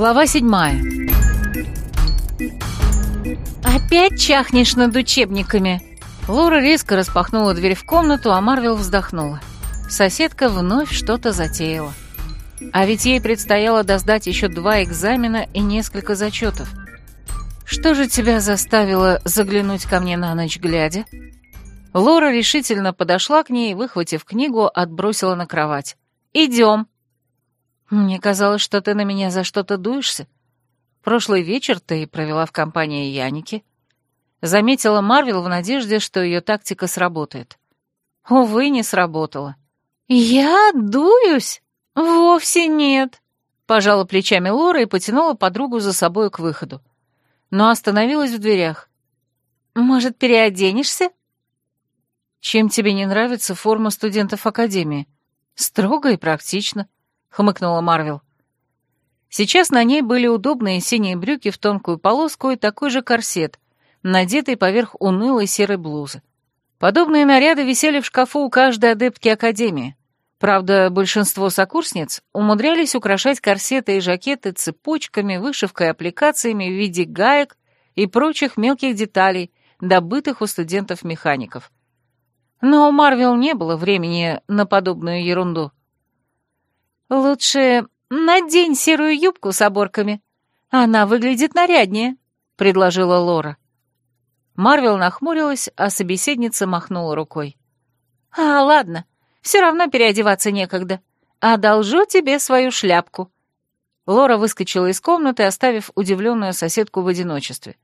Глава седьмая. «Опять чахнешь над учебниками?» Лора резко распахнула дверь в комнату, а Марвел вздохнула. Соседка вновь что-то затеяла. А ведь ей предстояло доздать еще два экзамена и несколько зачетов. «Что же тебя заставило заглянуть ко мне на ночь глядя?» Лора решительно подошла к ней и, выхватив книгу, отбросила на кровать. «Идем!» «Мне казалось, что ты на меня за что-то дуешься. Прошлый вечер ты провела в компании Яники». Заметила Марвел в надежде, что ее тактика сработает. Увы, не сработала. «Я дуюсь? Вовсе нет», — пожала плечами Лора и потянула подругу за собой к выходу. Но остановилась в дверях. «Может, переоденешься?» «Чем тебе не нравится форма студентов Академии? Строго и практично», — хмыкнула Марвел. Сейчас на ней были удобные синие брюки в тонкую полоску и такой же корсет, надетый поверх унылой серой блузы. Подобные наряды висели в шкафу у каждой адептки Академии. Правда, большинство сокурсниц умудрялись украшать корсеты и жакеты цепочками, вышивкой аппликациями в виде гаек и прочих мелких деталей, добытых у студентов-механиков. Но у Марвел не было времени на подобную ерунду. «Лучше надень серую юбку с оборками. Она выглядит наряднее», — предложила Лора. Марвел нахмурилась, а собеседница махнула рукой. «А, ладно, все равно переодеваться некогда. Одолжу тебе свою шляпку». Лора выскочила из комнаты, оставив удивленную соседку в одиночестве.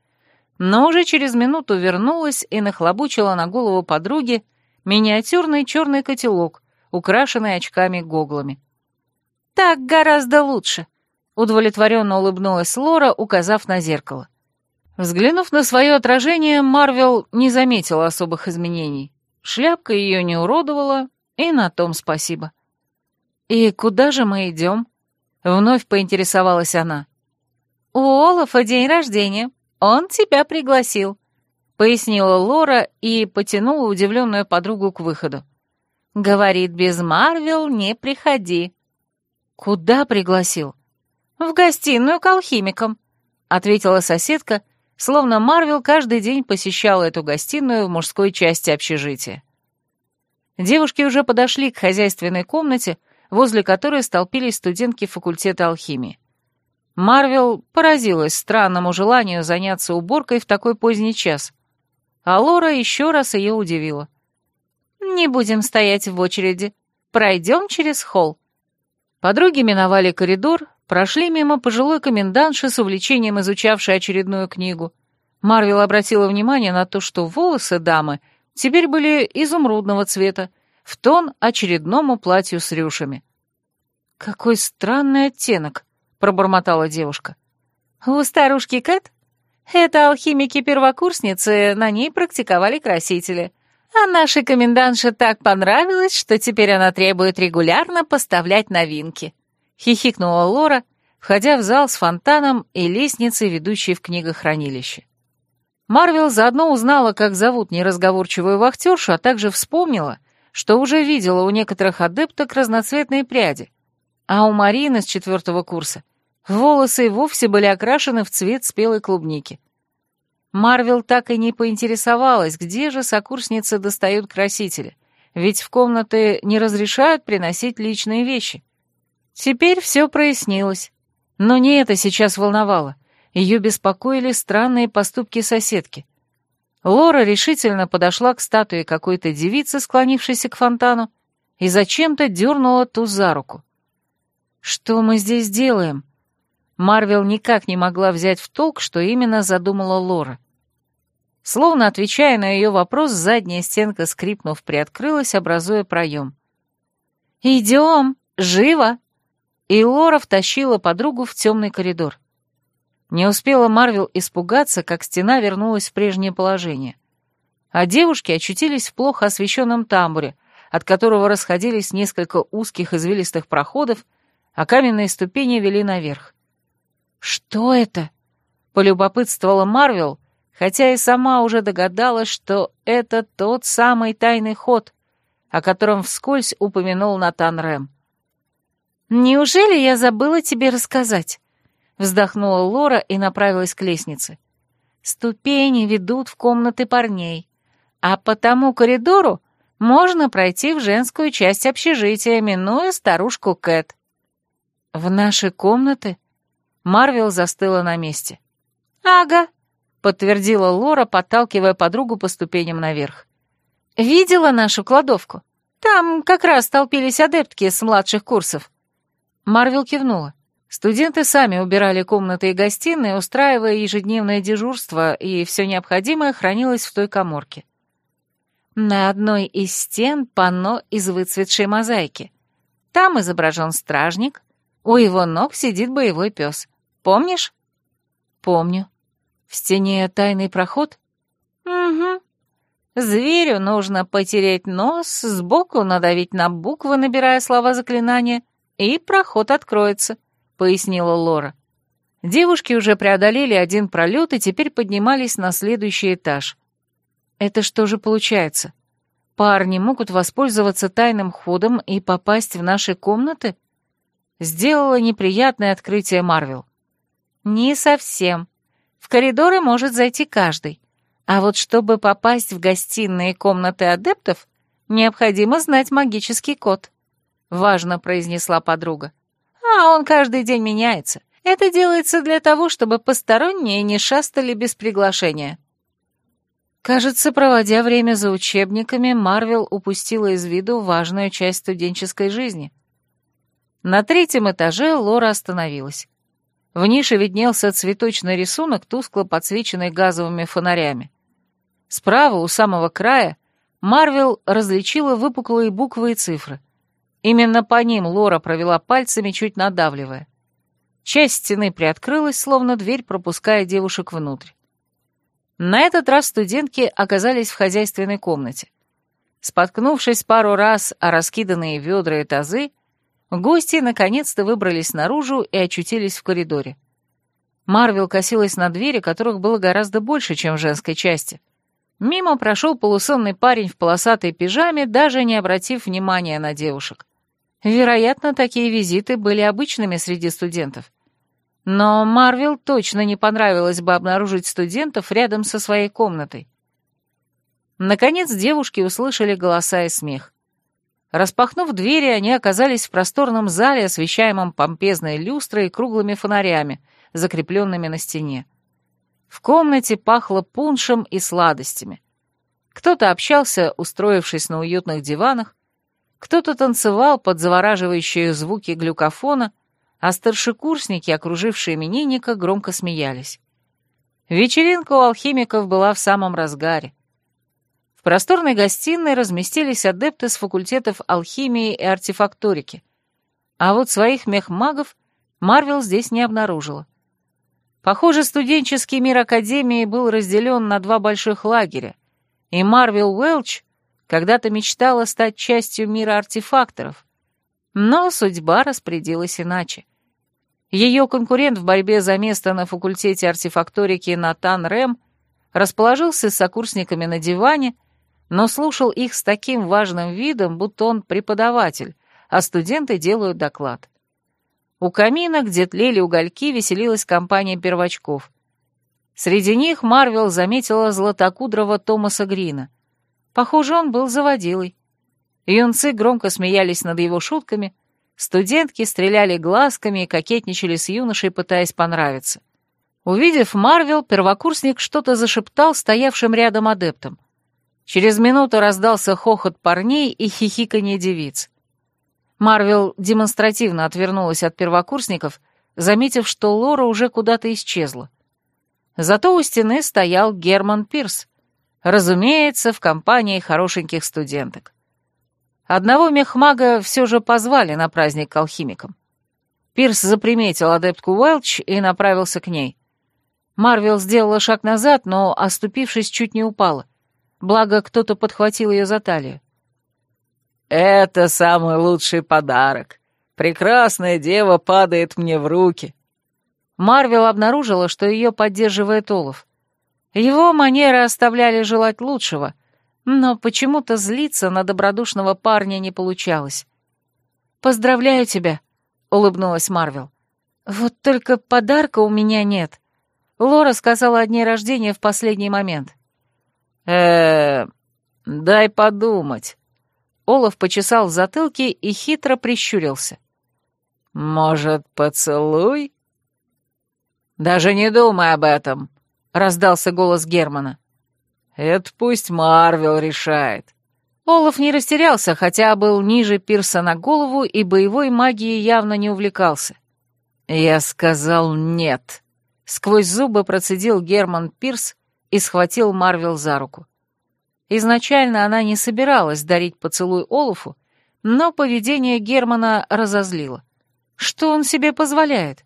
Но уже через минуту вернулась и нахлобучила на голову подруги миниатюрный черный котелок, украшенный очками-гоглами. «Так гораздо лучше», — удовлетворенно улыбнулась Лора, указав на зеркало. Взглянув на свое отражение, Марвел не заметила особых изменений. Шляпка ее не уродовала, и на том спасибо. «И куда же мы идем?» — вновь поинтересовалась она. «У Олафа день рождения. Он тебя пригласил», — пояснила Лора и потянула удивленную подругу к выходу. «Говорит, без Марвел не приходи». «Куда пригласил?» «В гостиную к алхимикам», — ответила соседка, словно Марвел каждый день посещала эту гостиную в мужской части общежития. Девушки уже подошли к хозяйственной комнате, возле которой столпились студентки факультета алхимии. Марвел поразилась странному желанию заняться уборкой в такой поздний час, а Лора еще раз ее удивила. «Не будем стоять в очереди. Пройдем через холл». Подруги миновали коридор, прошли мимо пожилой комендантши с увлечением изучавшей очередную книгу. Марвел обратила внимание на то, что волосы дамы теперь были изумрудного цвета, в тон очередному платью с рюшами. «Какой странный оттенок», — пробормотала девушка. «У старушки Кэт? Это алхимики-первокурсницы, на ней практиковали красители. А нашей комендантше так понравилось, что теперь она требует регулярно поставлять новинки», — хихикнула Лора, входя в зал с фонтаном и лестницей, ведущей в книгохранилище. Марвел заодно узнала, как зовут неразговорчивую вахтершу, а также вспомнила, что уже видела у некоторых адепток разноцветные пряди. А у Марины с четвертого курса волосы и вовсе были окрашены в цвет спелой клубники. Марвел так и не поинтересовалась, где же сокурсницы достают красители, ведь в комнаты не разрешают приносить личные вещи. Теперь все прояснилось. Но не это сейчас волновало — ее беспокоили странные поступки соседки. Лора решительно подошла к статуе какой-то девицы, склонившейся к фонтану, и зачем-то дернула ту за руку. «Что мы здесь делаем?» Марвел никак не могла взять в толк, что именно задумала Лора. Словно отвечая на ее вопрос, задняя стенка, скрипнув, приоткрылась, образуя проем. «Идем! Живо!» И Лора втащила подругу в темный коридор. Не успела Марвел испугаться, как стена вернулась в прежнее положение. А девушки очутились в плохо освещенном тамбуре, от которого расходились несколько узких извилистых проходов, а каменные ступени вели наверх. «Что это?» — полюбопытствовала Марвел, хотя и сама уже догадалась, что это тот самый тайный ход, о котором вскользь упомянул Натан Рэм. «Неужели я забыла тебе рассказать?» — вздохнула Лора и направилась к лестнице. «Ступени ведут в комнаты парней, а по тому коридору можно пройти в женскую часть общежития, минуя старушку Кэт». «В наши комнаты?» Марвел застыла на месте. «Ага», — подтвердила Лора, подталкивая подругу по ступеням наверх. «Видела нашу кладовку? Там как раз толпились адептки с младших курсов». Марвел кивнула. Студенты сами убирали комнаты и гостиные, устраивая ежедневное дежурство, и все необходимое хранилось в той коморке. На одной из стен панно из выцветшей мозаики. Там изображен стражник, у его ног сидит боевой пес. Помнишь? Помню. В стене тайный проход? Угу. Зверю нужно потереть нос, сбоку надавить на буквы, набирая слова заклинания, и проход откроется, пояснила Лора. Девушки уже преодолели один пролет и теперь поднимались на следующий этаж. Это что же получается? Парни могут воспользоваться тайным ходом и попасть в наши комнаты? Сделала неприятное открытие Марвел. Не совсем. В коридоры может зайти каждый. А вот чтобы попасть в гостиные комнаты адептов, необходимо знать магический код. Важно произнесла подруга. А он каждый день меняется. Это делается для того, чтобы посторонние не шастали без приглашения. Кажется, проводя время за учебниками, Марвел упустила из виду важную часть студенческой жизни. На третьем этаже Лора остановилась. В нише виднелся цветочный рисунок, тускло подсвеченный газовыми фонарями. Справа, у самого края, Марвел различила выпуклые буквы и цифры. Именно по ним Лора провела пальцами, чуть надавливая. Часть стены приоткрылась, словно дверь, пропуская девушек внутрь. На этот раз студентки оказались в хозяйственной комнате. Споткнувшись пару раз о раскиданные ведра и тазы, Гости наконец-то выбрались наружу и очутились в коридоре. Марвел косилась на двери, которых было гораздо больше, чем в женской части. Мимо прошел полусонный парень в полосатой пижаме, даже не обратив внимания на девушек. Вероятно, такие визиты были обычными среди студентов. Но Марвел точно не понравилось бы обнаружить студентов рядом со своей комнатой. Наконец девушки услышали голоса и смех. Распахнув двери, они оказались в просторном зале, освещаемом помпезной люстрой и круглыми фонарями, закрепленными на стене. В комнате пахло пуншем и сладостями. Кто-то общался, устроившись на уютных диванах, кто-то танцевал под завораживающие звуки глюкофона, а старшекурсники, окружившие именинника, громко смеялись. Вечеринка у алхимиков была в самом разгаре просторной гостиной разместились адепты с факультетов алхимии и артефакторики. А вот своих мехмагов Марвел здесь не обнаружила. Похоже, студенческий мир Академии был разделен на два больших лагеря, и Марвел Уэлч когда-то мечтала стать частью мира артефакторов. Но судьба распорядилась иначе. Ее конкурент в борьбе за место на факультете артефакторики Натан Рэм расположился с сокурсниками на диване но слушал их с таким важным видом, будто он преподаватель, а студенты делают доклад. У камина, где тлели угольки, веселилась компания первочков. Среди них Марвел заметила златокудрого Томаса Грина. Похоже, он был заводилой. Юнцы громко смеялись над его шутками, студентки стреляли глазками и кокетничали с юношей, пытаясь понравиться. Увидев Марвел, первокурсник что-то зашептал стоявшим рядом адептам. Через минуту раздался хохот парней и хихиканье девиц. Марвел демонстративно отвернулась от первокурсников, заметив, что Лора уже куда-то исчезла. Зато у стены стоял Герман Пирс, разумеется, в компании хорошеньких студенток. Одного мехмага все же позвали на праздник к алхимикам. Пирс заприметил адептку Уэлч и направился к ней. Марвел сделала шаг назад, но, оступившись, чуть не упала — благо кто-то подхватил ее за талию. «Это самый лучший подарок. Прекрасная дева падает мне в руки». Марвел обнаружила, что ее поддерживает Олаф. Его манеры оставляли желать лучшего, но почему-то злиться на добродушного парня не получалось. «Поздравляю тебя», — улыбнулась Марвел. Вот только подарка у меня нет. Лора сказала о дне рождения в последний момент. Э дай подумать. Олаф почесал в затылке и хитро прищурился. «Может, поцелуй?» «Даже не думай об этом», — раздался голос Германа. «Это пусть Марвел решает». Олаф не растерялся, хотя был ниже Пирса на голову и боевой магией явно не увлекался. «Я сказал нет», — сквозь зубы процедил Герман Пирс и схватил Марвел за руку. Изначально она не собиралась дарить поцелуй Олафу, но поведение Германа разозлило. Что он себе позволяет?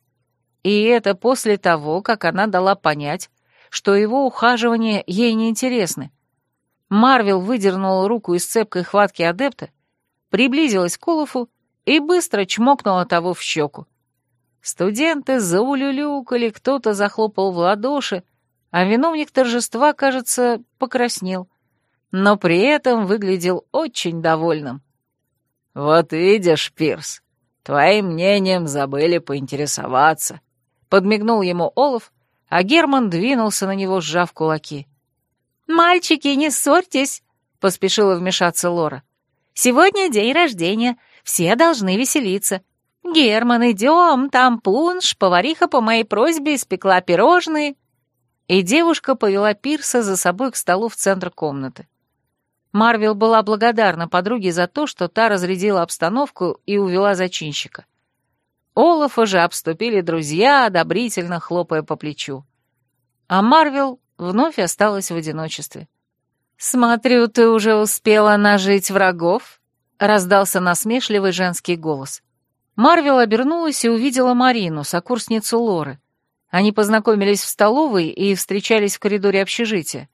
И это после того, как она дала понять, что его ухаживания ей не интересны. Марвел выдернула руку из цепкой хватки адепта, приблизилась к Олафу и быстро чмокнула того в щеку. Студенты заулюлюкали, кто-то захлопал в ладоши, а виновник торжества, кажется, покраснел но при этом выглядел очень довольным. «Вот видишь, Пирс, твоим мнением забыли поинтересоваться», — подмигнул ему Олаф, а Герман двинулся на него, сжав кулаки. «Мальчики, не ссорьтесь», — поспешила вмешаться Лора. «Сегодня день рождения, все должны веселиться. Герман, идем, там пунш, повариха по моей просьбе испекла пирожные». И девушка повела Пирса за собой к столу в центр комнаты. Марвел была благодарна подруге за то, что та разрядила обстановку и увела зачинщика. Олафа же обступили друзья, одобрительно хлопая по плечу. А Марвел вновь осталась в одиночестве. «Смотрю, ты уже успела нажить врагов?» — раздался насмешливый женский голос. Марвел обернулась и увидела Марину, сокурсницу Лоры. Они познакомились в столовой и встречались в коридоре общежития.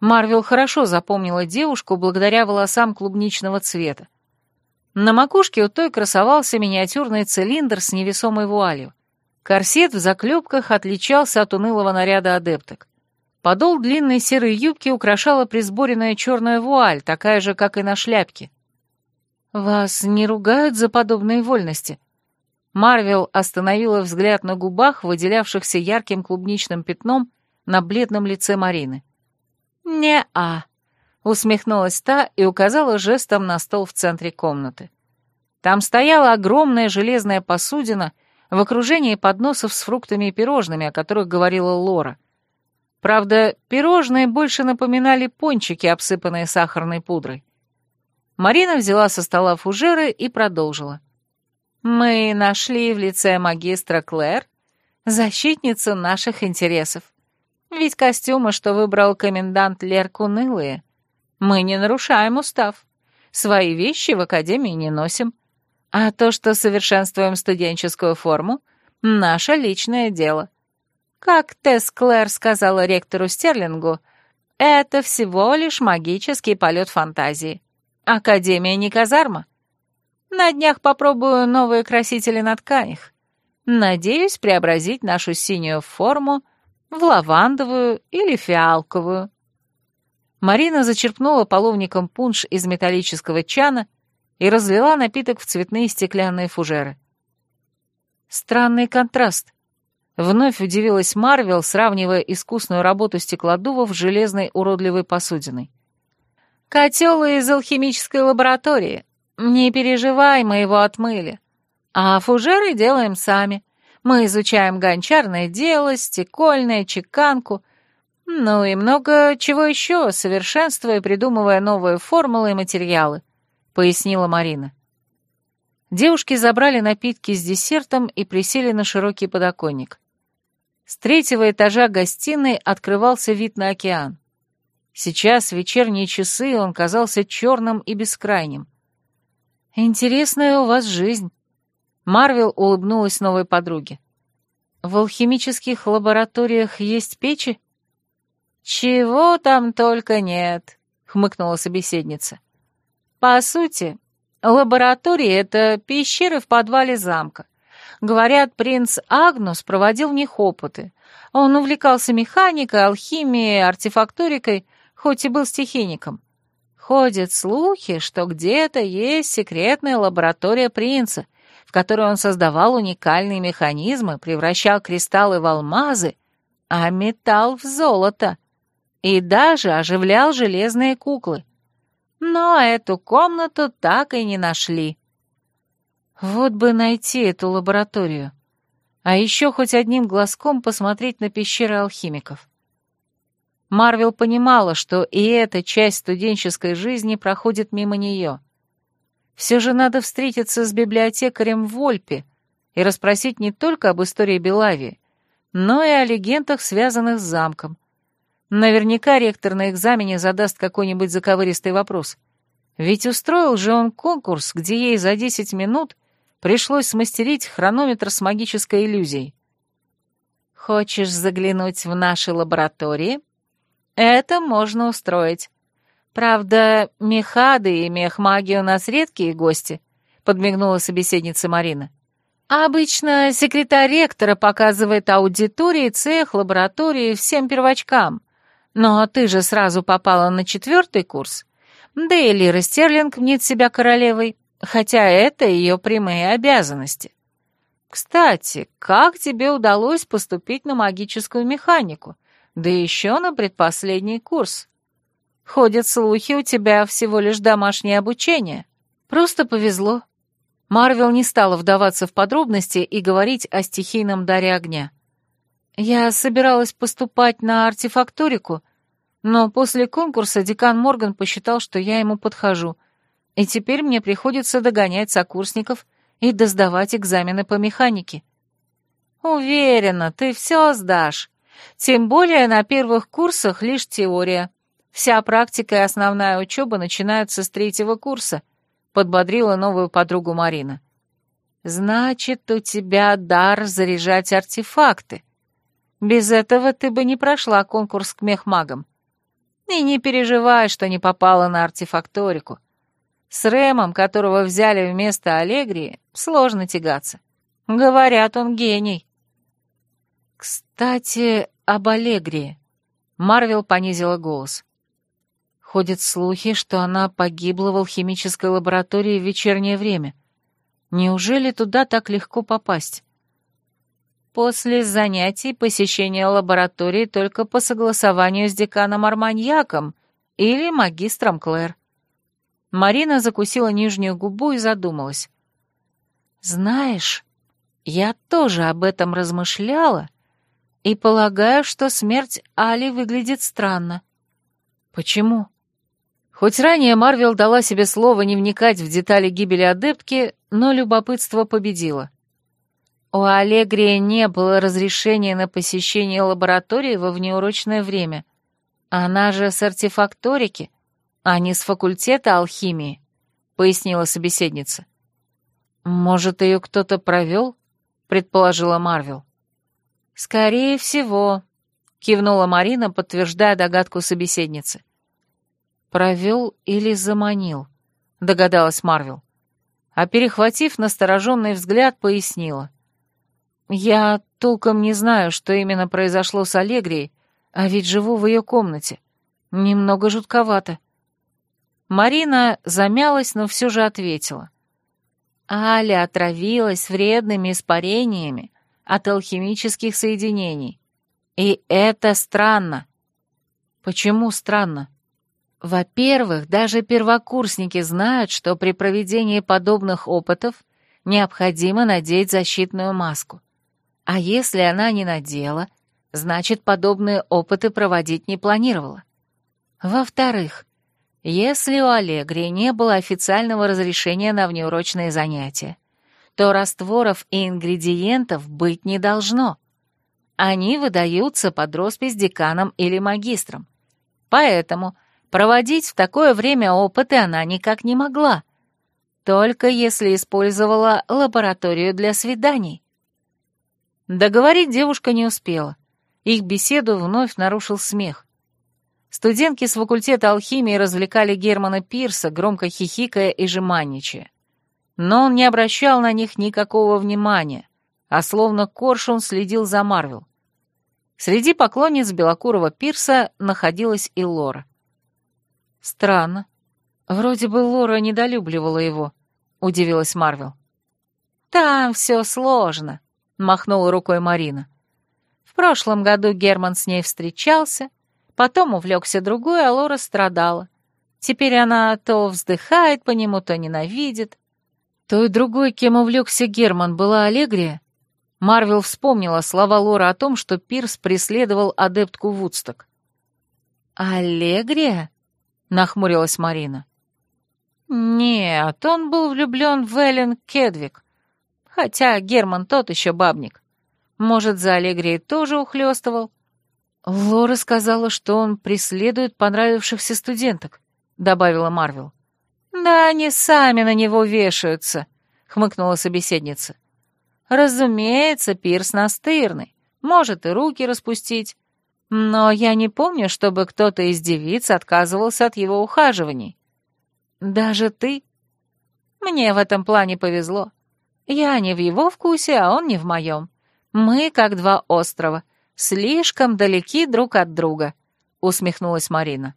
Марвел хорошо запомнила девушку благодаря волосам клубничного цвета. На макушке у той красовался миниатюрный цилиндр с невесомой вуалью. Корсет в заклепках отличался от унылого наряда адепток. Подол длинной серой юбки украшала присборенная черная вуаль, такая же, как и на шляпке. «Вас не ругают за подобные вольности?» Марвел остановила взгляд на губах, выделявшихся ярким клубничным пятном на бледном лице Марины. «Не-а», — усмехнулась та и указала жестом на стол в центре комнаты. Там стояла огромная железная посудина в окружении подносов с фруктами и пирожными, о которых говорила Лора. Правда, пирожные больше напоминали пончики, обсыпанные сахарной пудрой. Марина взяла со стола фужеры и продолжила. «Мы нашли в лице магистра Клэр защитницу наших интересов. Ведь костюмы, что выбрал комендант Лерк, унылые. Мы не нарушаем устав. Свои вещи в академии не носим. А то, что совершенствуем студенческую форму, — наше личное дело. Как Тесс Клэр сказала ректору Стерлингу, это всего лишь магический полет фантазии. Академия не казарма. На днях попробую новые красители на тканях. Надеюсь преобразить нашу синюю форму в лавандовую или фиалковую. Марина зачерпнула половником пунш из металлического чана и разлила напиток в цветные стеклянные фужеры. Странный контраст. Вновь удивилась Марвел, сравнивая искусную работу стеклодувов с железной уродливой посудиной. «Котел из алхимической лаборатории. Не переживай, мы его отмыли. А фужеры делаем сами. Мы изучаем гончарное дело, стекольное, чеканку, ну и много чего еще, совершенствуя придумывая новые формулы и материалы», — пояснила Марина. Девушки забрали напитки с десертом и присели на широкий подоконник. С третьего этажа гостиной открывался вид на океан. Сейчас, в вечерние часы, он казался черным и бескрайним. «Интересная у вас жизнь», Марвел улыбнулась новой подруге. «В алхимических лабораториях есть печи?» «Чего там только нет», — хмыкнула собеседница. «По сути, лаборатории — это пещеры в подвале замка. Говорят, принц Агнус проводил в них опыты. Он увлекался механикой, алхимией, артефакторикой, хоть и был стихийником. Ходят слухи, что где-то есть секретная лаборатория принца — в которой он создавал уникальные механизмы, превращал кристаллы в алмазы, а металл в золото, и даже оживлял железные куклы. Но эту комнату так и не нашли. Вот бы найти эту лабораторию. А еще хоть одним глазком посмотреть на пещеры алхимиков. Марвел понимала, что и эта часть студенческой жизни проходит мимо нее. Все же надо встретиться с библиотекарем Вольпе и расспросить не только об истории Белавии, но и о легендах, связанных с замком. Наверняка ректор на экзамене задаст какой-нибудь заковыристый вопрос. Ведь устроил же он конкурс, где ей за 10 минут пришлось смастерить хронометр с магической иллюзией. «Хочешь заглянуть в наши лаборатории? Это можно устроить. Правда, мехады и мехмаги у нас редкие гости», — подмигнула собеседница Марина. «Обычно секретарь ректора показывает аудитории, цех, лаборатории всем первочкам. Но ты же сразу попала на четвертый курс. Да и Лира Стерлинг мнит себя королевой хотя это ее прямые обязанности. Кстати, как тебе удалось поступить на магическую механику, да еще на предпоследний курс? Ходят слухи, у тебя всего лишь домашнее обучение. Просто повезло. Марвел не стала вдаваться в подробности и говорить о стихийном даре огня. Я собиралась поступать на артефакторику, но после конкурса декан Морган посчитал, что я ему подхожу — и теперь мне приходится догонять сокурсников и досдавать экзамены по механике. Уверена, ты все сдашь. Тем более на первых курсах лишь теория. Вся практика и основная учеба начинаются с третьего курса, подбодрила новую подругу Марина. Значит, у тебя дар заряжать артефакты. Без этого ты бы не прошла конкурс к мехмагам. И не переживай, что не попала на артефакторику. С Рэмом, которого взяли вместо Аллегрии, сложно тягаться. Говорят, он гений. Кстати, об Аллегрии. Марвел понизила голос. Ходят слухи, что она погибла в алхимической лаборатории в вечернее время. Неужели туда так легко попасть? После занятий посещение лаборатории только по согласованию с деканом Арманьяком или магистром Клэр. Марина закусила нижнюю губу и задумалась. «Знаешь, я тоже об этом размышляла и полагаю, что смерть Али выглядит странно». «Почему?» Хоть ранее Марвел дала себе слово не вникать в детали гибели адептки, но любопытство победило. У Аллегрии не было разрешения на посещение лаборатории во внеурочное время. Она же с артефакторики — а не с факультета алхимии», — пояснила собеседница. «Может, ее кто-то провел?» — предположила Марвел. «Скорее всего», — кивнула Марина, подтверждая догадку собеседницы. «Провел или заманил?» — догадалась Марвел. А перехватив настороженный взгляд, пояснила. «Я толком не знаю, что именно произошло с Аллегрией, а ведь живу в ее комнате. Немного жутковато». Марина замялась, но все же ответила. Аля отравилась вредными испарениями от алхимических соединений. И это странно. Почему странно? Во-первых, даже первокурсники знают, что при проведении подобных опытов необходимо надеть защитную маску. А если она не надела, значит, подобные опыты проводить не планировала. Во-вторых, если у Аллегри не было официального разрешения на внеурочные занятия, то растворов и ингредиентов быть не должно. Они выдаются под роспись деканом или магистром. Поэтому проводить в такое время опыты она никак не могла, только если использовала лабораторию для свиданий. Договорить девушка не успела. Их беседу вновь нарушил смех. Студентки с факультета алхимии развлекали Германа Пирса, громко хихикая и жеманничая. Но он не обращал на них никакого внимания, а словно коршун следил за Марвел. Среди поклонниц Белокурого Пирса находилась и Лора. Странно. Вроде бы Лора недолюбливала его, удивилась Марвел. «Там все сложно», — махнула рукой Марина. «В прошлом году Герман с ней встречался, потом увлекся другой, а Лора страдала. Теперь она то вздыхает по нему, то ненавидит. То и другой, кем увлекся Герман, была Аллегрия. Марвел вспомнила слова Лора о том, что Пирс преследовал адептку Вудсток. «Аллегрия?» — нахмурилась Марина. «Нет, он был влюблен в Эллен Кедвик. Хотя Герман тот еще бабник. Может, за Аллегрией тоже ухлёстывал?» Лора сказала, что он преследует понравившихся студенток добавила Марвел. «Да они сами на него вешаются», — хмыкнула собеседница. «Разумеется, Пирс настырный, может и руки распустить, но я не помню, чтобы кто-то из девиц отказывался от его ухаживаний. Даже ты? Мне в этом плане повезло. Я не в его вкусе, а он не в моем. Мы как два острова, слишком далеки друг от друга», — усмехнулась Марина.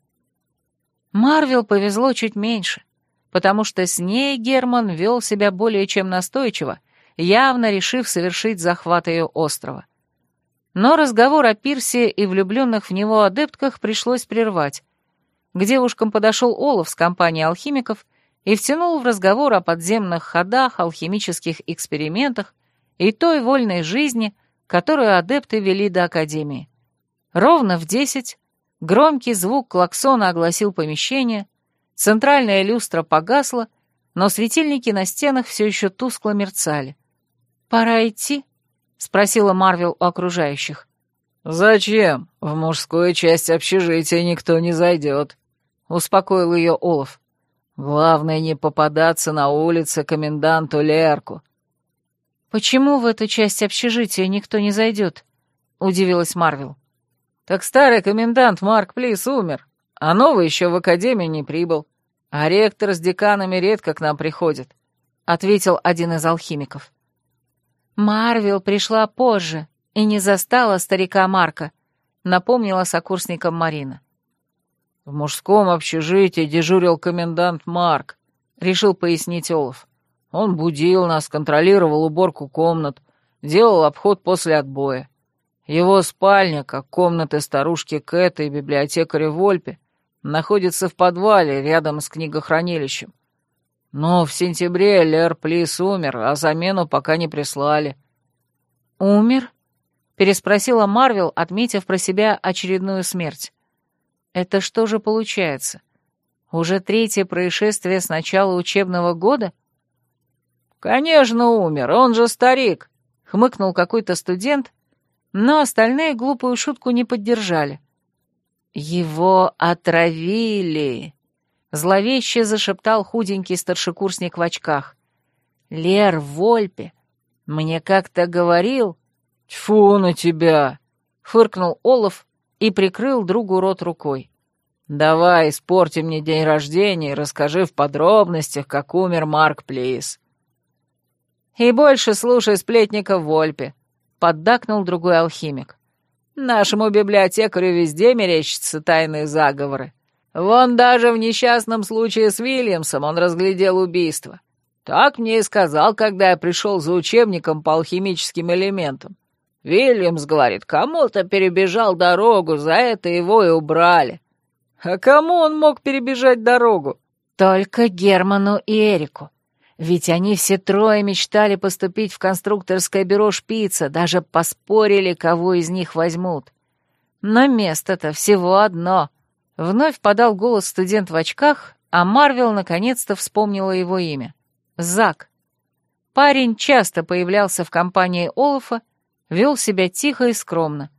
Марвел повезло чуть меньше, потому что с ней Герман вел себя более чем настойчиво, явно решив совершить захват ее острова. Но разговор о Пирсе и влюбленных в него адептках пришлось прервать. К девушкам подошел Олаф с компанией алхимиков и втянул в разговор о подземных ходах, алхимических экспериментах и той вольной жизни, которую адепты вели до Академии. Ровно в десять Громкий звук клаксона огласил помещение, центральная люстра погасла, но светильники на стенах все еще тускло мерцали. «Пора идти?» — спросила Марвел у окружающих. «Зачем? В мужскую часть общежития никто не зайдет», — успокоил ее Олаф. «Главное не попадаться на улице коменданту Лерку». «Почему в эту часть общежития никто не зайдет?» — удивилась Марвел. Так старый комендант Марк Плис умер, а новый еще в академию не прибыл, а ректор с деканами редко к нам приходит», — ответил один из алхимиков. «Марвел пришла позже и не застала старика Марка», — напомнила сокурсникам Марина. «В мужском общежитии дежурил комендант Марк», — решил пояснить Олаф. «Он будил нас, контролировал уборку комнат, делал обход после отбоя. Его спальня, как комнаты старушки Кэта и библиотекаря Вольпе, находится в подвале рядом с книгохранилищем. Но в сентябре Лер Плис умер, а замену пока не прислали. «Умер?» — переспросила Марвел, отметив про себя очередную смерть. «Это что же получается? Уже третье происшествие с начала учебного года?» «Конечно, умер, он же старик», — хмыкнул какой-то студент, но остальные глупую шутку не поддержали. «Его отравили!» — зловеще зашептал худенький старшекурсник в очках. «Лер Вольпе, мне как-то говорил...» «Тьфу на тебя!» — фыркнул Олаф и прикрыл другу рот рукой. «Давай, испорти мне день рождения и расскажи в подробностях, как умер Марк Плейс». «И больше слушай сплетника Вольпе», поддакнул другой алхимик. «Нашему библиотекарю везде мерещатся тайные заговоры. Вон даже в несчастном случае с Вильямсом он разглядел убийство. Так мне и сказал, когда я пришел за учебником по алхимическим элементам. Вильямс, говорит, кому-то перебежал дорогу, за это его и убрали. А кому он мог перебежать дорогу? Только Герману и Эрику. Ведь они все трое мечтали поступить в конструкторское бюро «Шпица», даже поспорили, кого из них возьмут. Но место-то всего одно. Вновь подал голос студент в очках, а Марвел наконец-то вспомнила его имя. Зак. Парень часто появлялся в компании Олафа, вел себя тихо и скромно.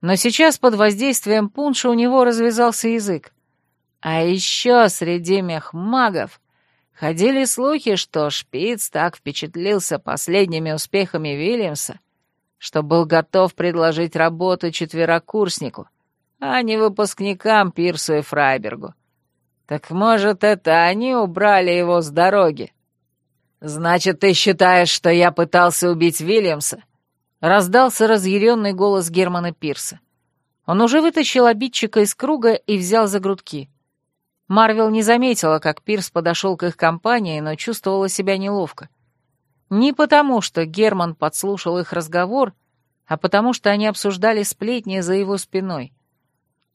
Но сейчас под воздействием пунша у него развязался язык. А еще среди мехмагов Ходили слухи, что Шпиц так впечатлился последними успехами Вильямса, что был готов предложить работу четверокурснику, а не выпускникам Пирсу и Фрайбергу. Так может, это они убрали его с дороги? «Значит, ты считаешь, что я пытался убить Вильямса?» Раздался разъяренный голос Германа Пирса. Он уже вытащил обидчика из круга и взял за грудки. Марвел не заметила, как Пирс подошел к их компании, но чувствовала себя неловко. Не потому, что Герман подслушал их разговор, а потому что они обсуждали сплетни за его спиной.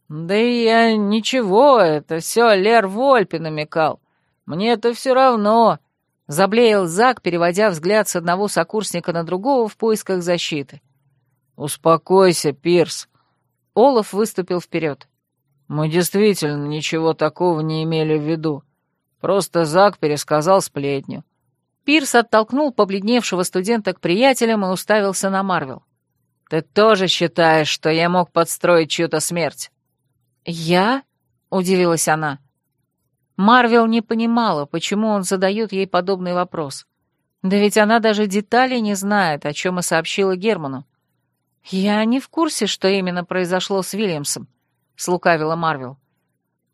«Да и я ничего, это все Лер Вольпе намекал. Мне это все равно», — заблеял Зак, переводя взгляд с одного сокурсника на другого в поисках защиты. «Успокойся, Пирс». Олаф выступил вперед. «Мы действительно ничего такого не имели в виду. Просто Зак пересказал сплетню». Пирс оттолкнул побледневшего студента к приятелям и уставился на Марвел. «Ты тоже считаешь, что я мог подстроить чью-то смерть?» «Я?» — удивилась она. Марвел не понимала, почему он задает ей подобный вопрос. Да ведь она даже деталей не знает, о чем и сообщила Герману. «Я не в курсе, что именно произошло с Вильямсом», — слукавила Марвел.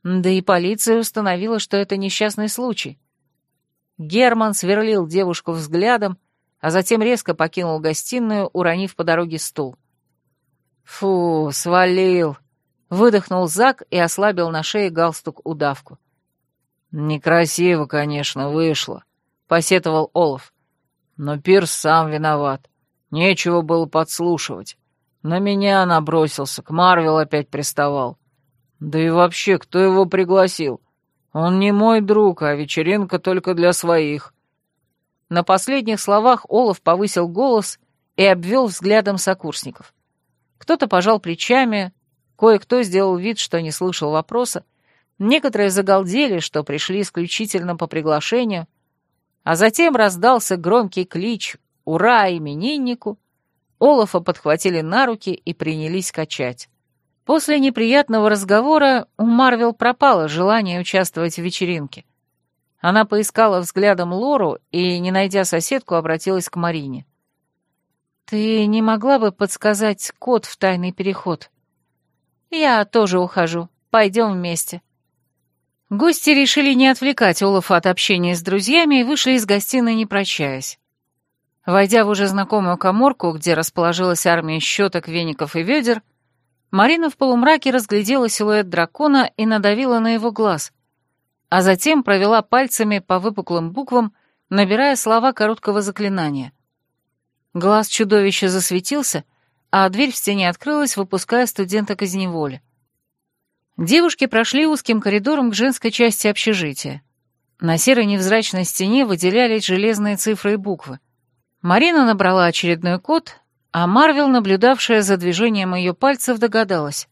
Да и полиция установила, что это несчастный случай. Герман сверлил девушку взглядом, а затем резко покинул гостиную, уронив по дороге стул. «Фу, свалил!» — выдохнул Зак и ослабил на шее галстук-удавку. «Некрасиво, конечно, вышло», — посетовал Олаф. «Но Пирс сам виноват. Нечего было подслушивать. На меня набросился, к Марвел опять приставал. Да и вообще, кто его пригласил? Он не мой друг, а вечеринка только для своих». На последних словах Олаф повысил голос и обвел взглядом сокурсников. Кто-то пожал плечами, кое-кто сделал вид, что не слышал вопроса, Некоторые загалдели, что пришли исключительно по приглашению, а затем раздался громкий клич «Ура имениннику!» Олафа подхватили на руки и принялись качать. После неприятного разговора у Марвел пропало желание участвовать в вечеринке. Она поискала взглядом Лору и, не найдя соседку, обратилась к Марине. «Ты не могла бы подсказать код в тайный переход?» «Я тоже ухожу. Пойдем вместе», Гости решили не отвлекать Олафа от общения с друзьями и вышли из гостиной, не прощаясь. Войдя в уже знакомую коморку, где расположилась армия щеток, веников и ведер, Марина в полумраке разглядела силуэт дракона и надавила на его глаз, а затем провела пальцами по выпуклым буквам, набирая слова короткого заклинания. Глаз чудовища засветился, а дверь в стене открылась, выпуская студента из неволи. Девушки прошли узким коридором к женской части общежития. На серой невзрачной стене выделялись железные цифры и буквы. Марина набрала очередной код, а Марвел, наблюдавшая за движением ее пальцев, догадалась.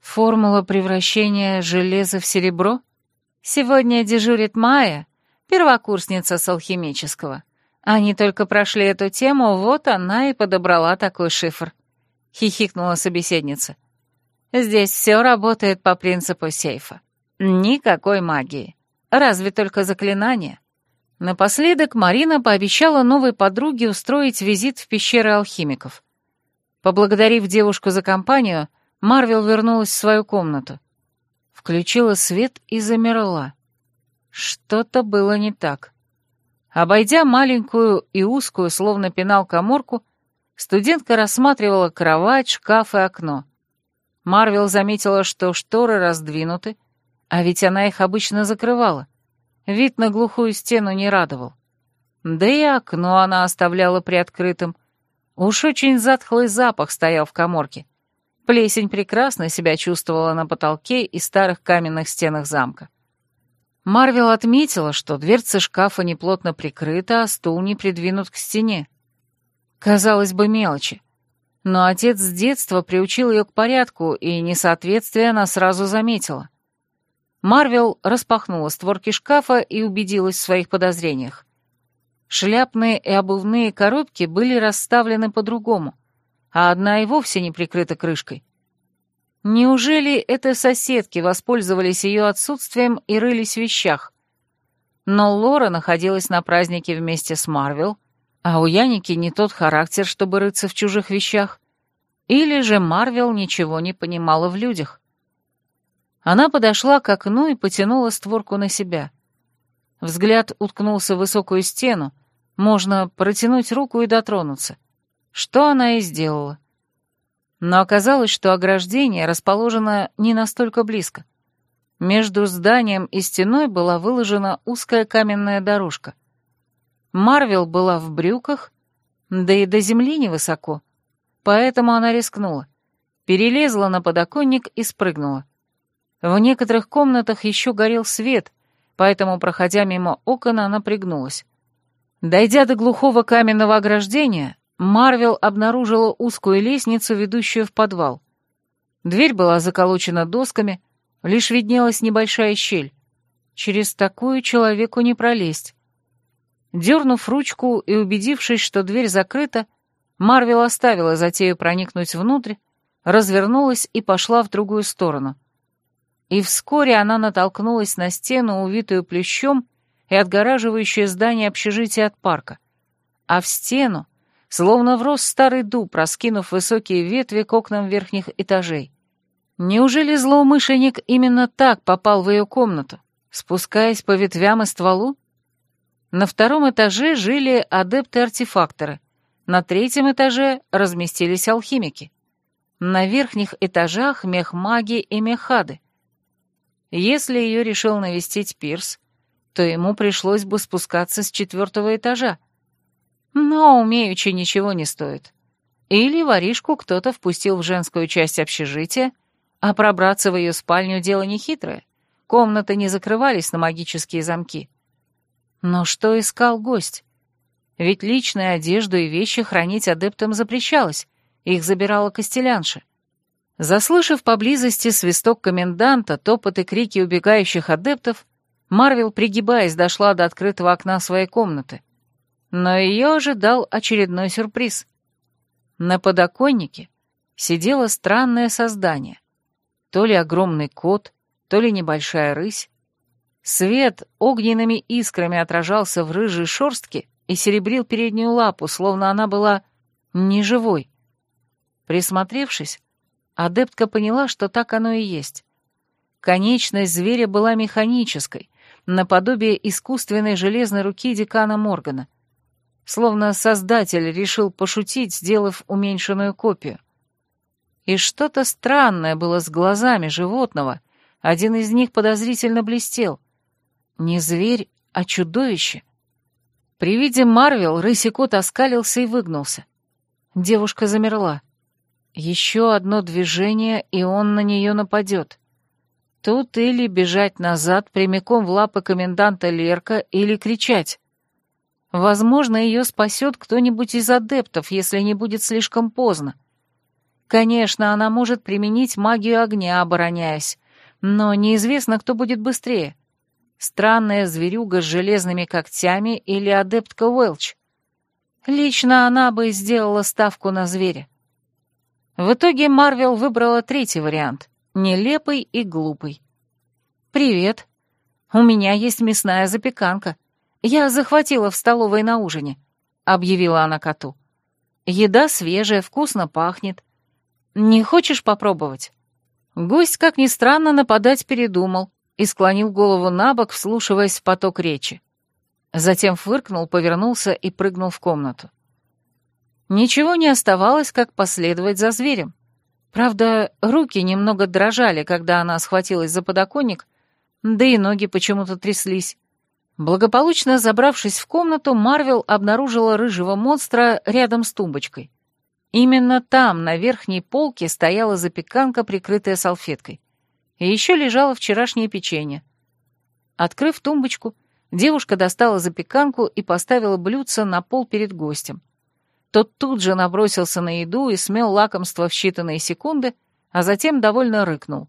Формула превращения железа в серебро? Сегодня дежурит Майя, первокурсница с алхимического. Они только прошли эту тему, вот она и подобрала такой шифр. Хихикнула собеседница. — Здесь все работает по принципу сейфа. Никакой магии. Разве только заклинания. Напоследок Марина пообещала новой подруге устроить визит в пещеры алхимиков. Поблагодарив девушку за компанию, Марвел вернулась в свою комнату. Включила свет и замерла. Что-то было не так. Обойдя маленькую и узкую, словно пенал коморку, студентка рассматривала кровать, шкаф и окно. Марвел заметила, что шторы раздвинуты, а ведь она их обычно закрывала. Вид на глухую стену не радовал. Да и окно она оставляла приоткрытым. Уж очень затхлый запах стоял в коморке. Плесень прекрасно себя чувствовала на потолке и старых каменных стенах замка. Марвел отметила, что дверца шкафа неплотно прикрыта, а стул не придвинут к стене. Казалось бы, мелочи но отец с детства приучил ее к порядку, и несоответствие она сразу заметила. Марвел распахнула створки шкафа и убедилась в своих подозрениях. Шляпные и обувные коробки были расставлены по-другому, а одна и вовсе не прикрыта крышкой. Неужели это соседки воспользовались ее отсутствием и рылись в вещах? Но Лора находилась на празднике вместе с Марвел — а у Яники не тот характер, чтобы рыться в чужих вещах. Или же Марвел ничего не понимала в людях. Она подошла к окну и потянула створку на себя. Взгляд уткнулся в высокую стену, можно протянуть руку и дотронуться. Что она и сделала. Но оказалось, что ограждение расположено не настолько близко. Между зданием и стеной была выложена узкая каменная дорожка. Марвел была в брюках, да и до земли невысоко, поэтому она рискнула. Перелезла на подоконник и спрыгнула. В некоторых комнатах еще горел свет, поэтому, проходя мимо окон, она пригнулась. Дойдя до глухого каменного ограждения, Марвел обнаружила узкую лестницу, ведущую в подвал. Дверь была заколочена досками, лишь виднелась небольшая щель. Через такую человеку не пролезть. Дернув ручку и убедившись, что дверь закрыта, Марвел оставила затею проникнуть внутрь, развернулась и пошла в другую сторону. И вскоре она натолкнулась на стену, увитую плющом и отгораживающее здание общежития от парка. А в стену, словно врос старый дуб, раскинув высокие ветви к окнам верхних этажей. Неужели злоумышленник именно так попал в ее комнату, спускаясь по ветвям и стволу? На втором этаже жили адепты-артефакторы, на третьем этаже разместились алхимики. На верхних этажах мехмаги и мехады. Если ее решил навестить Пирс, то ему пришлось бы спускаться с четвертого этажа. Но умеючи ничего не стоит. Или воришку кто-то впустил в женскую часть общежития, а пробраться в ее спальню дело нехитрое. Комнаты не закрывались на магические замки. Но что искал гость? Ведь личную одежду и вещи хранить адептам запрещалось, их забирала костелянша. Заслышав поблизости свисток коменданта, топот и крики убегающих адептов, Марвел, пригибаясь, дошла до открытого окна своей комнаты. Но ее ожидал очередной сюрприз. На подоконнике сидело странное создание. То ли огромный кот, то ли небольшая рысь. Свет огненными искрами отражался в рыжей шорстке и серебрил переднюю лапу, словно она была неживой. Присмотревшись, адептка поняла, что так оно и есть. Конечность зверя была механической, наподобие искусственной железной руки декана Моргана. Словно создатель решил пошутить, сделав уменьшенную копию. И что-то странное было с глазами животного, один из них подозрительно блестел. Не зверь, а чудовище. При виде Марвел рысикот оскалился и выгнулся. Девушка замерла. Еще одно движение, и он на нее нападет. Тут или бежать назад прямиком в лапы коменданта Лерка, или кричать. Возможно, ее спасет кто-нибудь из адептов, если не будет слишком поздно. Конечно, она может применить магию огня, обороняясь, но неизвестно, кто будет быстрее. Странная зверюга с железными когтями или адептка Уэлч. Лично она бы сделала ставку на зверя. В итоге Марвел выбрала третий вариант нелепый и глупый. «Привет. У меня есть мясная запеканка. Я захватила в столовой на ужине», — объявила она коту. «Еда свежая, вкусно пахнет. Не хочешь попробовать?» Гость, как ни странно, нападать передумал и склонил голову на бок, вслушиваясь в поток речи. Затем фыркнул, повернулся и прыгнул в комнату. Ничего не оставалось, как последовать за зверем. Правда, руки немного дрожали, когда она схватилась за подоконник, да и ноги почему-то тряслись. Благополучно забравшись в комнату, Марвел обнаружила рыжего монстра рядом с тумбочкой. Именно там, на верхней полке, стояла запеканка, прикрытая салфеткой. И еще лежало вчерашнее печенье. Открыв тумбочку, девушка достала запеканку и поставила блюдце на пол перед гостем. Тот тут же набросился на еду и смел лакомство в считанные секунды, а затем довольно рыкнул.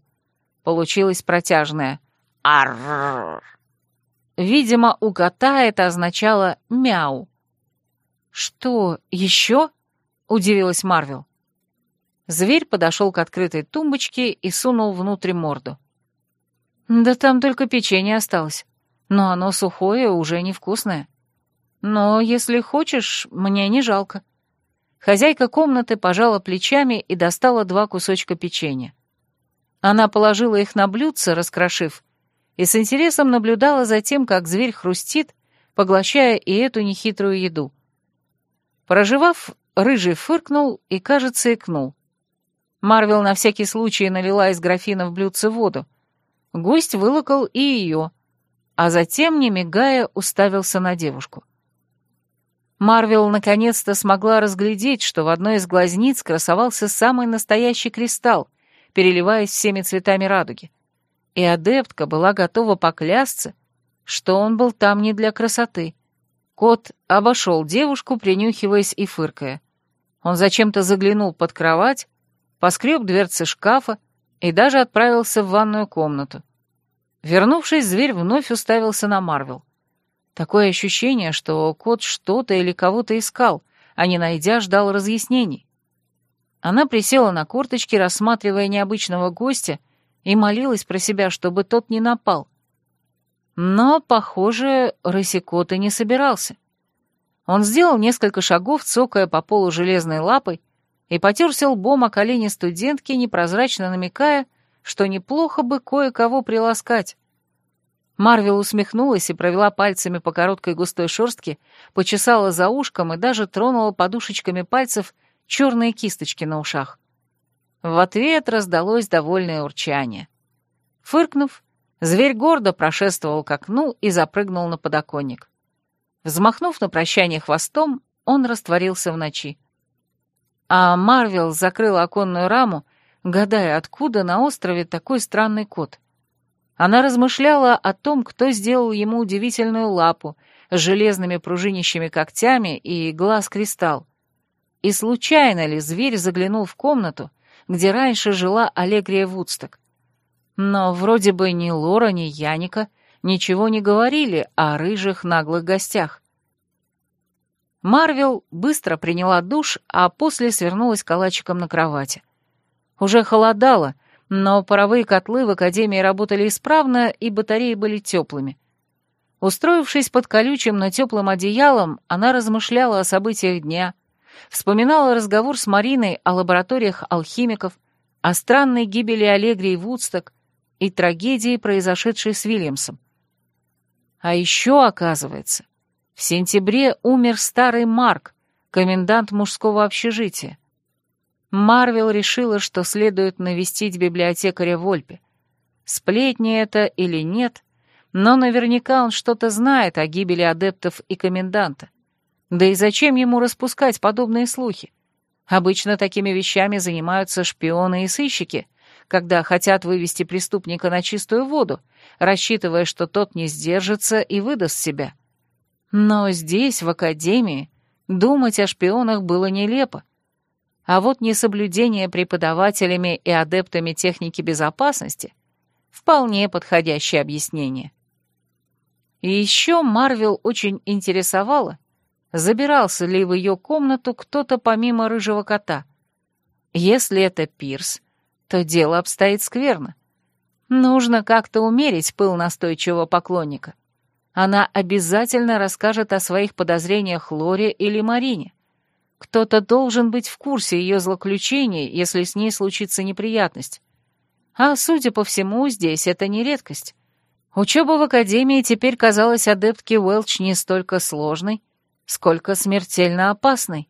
Получилось протяжное «Аррррр». Видимо, у кота это означало «мяу». «Что, еще?» — удивилась Марвел. Зверь подошел к открытой тумбочке и сунул внутрь морду. «Да там только печенье осталось, но оно сухое, уже невкусное. Но если хочешь, мне не жалко». Хозяйка комнаты пожала плечами и достала два кусочка печенья. Она положила их на блюдце, раскрошив, и с интересом наблюдала за тем, как зверь хрустит, поглощая и эту нехитрую еду. Проживав, рыжий фыркнул и, кажется, икнул. Марвел на всякий случай налила из графина в блюдце воду. Гость вылокал и ее, а затем, не мигая, уставился на девушку. Марвел наконец-то смогла разглядеть, что в одной из глазниц красовался самый настоящий кристалл, переливаясь всеми цветами радуги. И адептка была готова поклясться, что он был там не для красоты. Кот обошел девушку, принюхиваясь и фыркая. Он зачем-то заглянул под кровать, поскреб дверцы шкафа и даже отправился в ванную комнату. Вернувшись, зверь вновь уставился на Марвел. Такое ощущение, что кот что-то или кого-то искал, а не найдя, ждал разъяснений. Она присела на корточки, рассматривая необычного гостя, и молилась про себя, чтобы тот не напал. Но, похоже, Рысикот и не собирался. Он сделал несколько шагов, цокая по полу железной лапой, и потерся лбом о колени студентки, непрозрачно намекая, что неплохо бы кое-кого приласкать. Марвел усмехнулась и провела пальцами по короткой густой шерстке, почесала за ушком и даже тронула подушечками пальцев черные кисточки на ушах. В ответ раздалось довольное урчание. Фыркнув, зверь гордо прошествовал к окну и запрыгнул на подоконник. Взмахнув на прощание хвостом, он растворился в ночи. А Марвел закрыла оконную раму, гадая, откуда на острове такой странный кот. Она размышляла о том, кто сделал ему удивительную лапу с железными пружинищими когтями и глаз-кристалл. И случайно ли зверь заглянул в комнату, где раньше жила Аллегрия Вудсток? Но вроде бы ни Лора, ни Яника — ничего не говорили о рыжих наглых гостях. Марвел быстро приняла душ, а после свернулась калачиком на кровати. Уже холодало, но паровые котлы в академии работали исправно, и батареи были теплыми. Устроившись под колючим, но теплым одеялом, она размышляла о событиях дня, вспоминала разговор с Мариной о лабораториях алхимиков, о странной гибели Аллегрии Вудсток и трагедии, произошедшей с Вильямсом. А еще, оказывается, в сентябре умер старый Марк, комендант мужского общежития. Марвел решила, что следует навестить библиотекаря Вольпе. Сплетни это или нет, но наверняка он что-то знает о гибели адептов и коменданта. Да и зачем ему распускать подобные слухи? Обычно такими вещами занимаются шпионы и сыщики, когда хотят вывести преступника на чистую воду, рассчитывая, что тот не сдержится и выдаст себя. Но здесь, в Академии, думать о шпионах было нелепо. А вот несоблюдение преподавателями и адептами техники безопасности — вполне подходящее объяснение. И еще Марвел очень интересовало, забирался ли в ее комнату кто-то помимо рыжего кота. Если это Пирс, то дело обстоит скверно. Нужно как-то умерить пыл настойчивого поклонника. Она обязательно расскажет о своих подозрениях Лоре или Марине. Кто-то должен быть в курсе ее злоключений, если с ней случится неприятность. А, судя по всему, здесь это не редкость. Учеба в Академии теперь казалась адептке Уэлч не столько сложной, сколько смертельно опасной.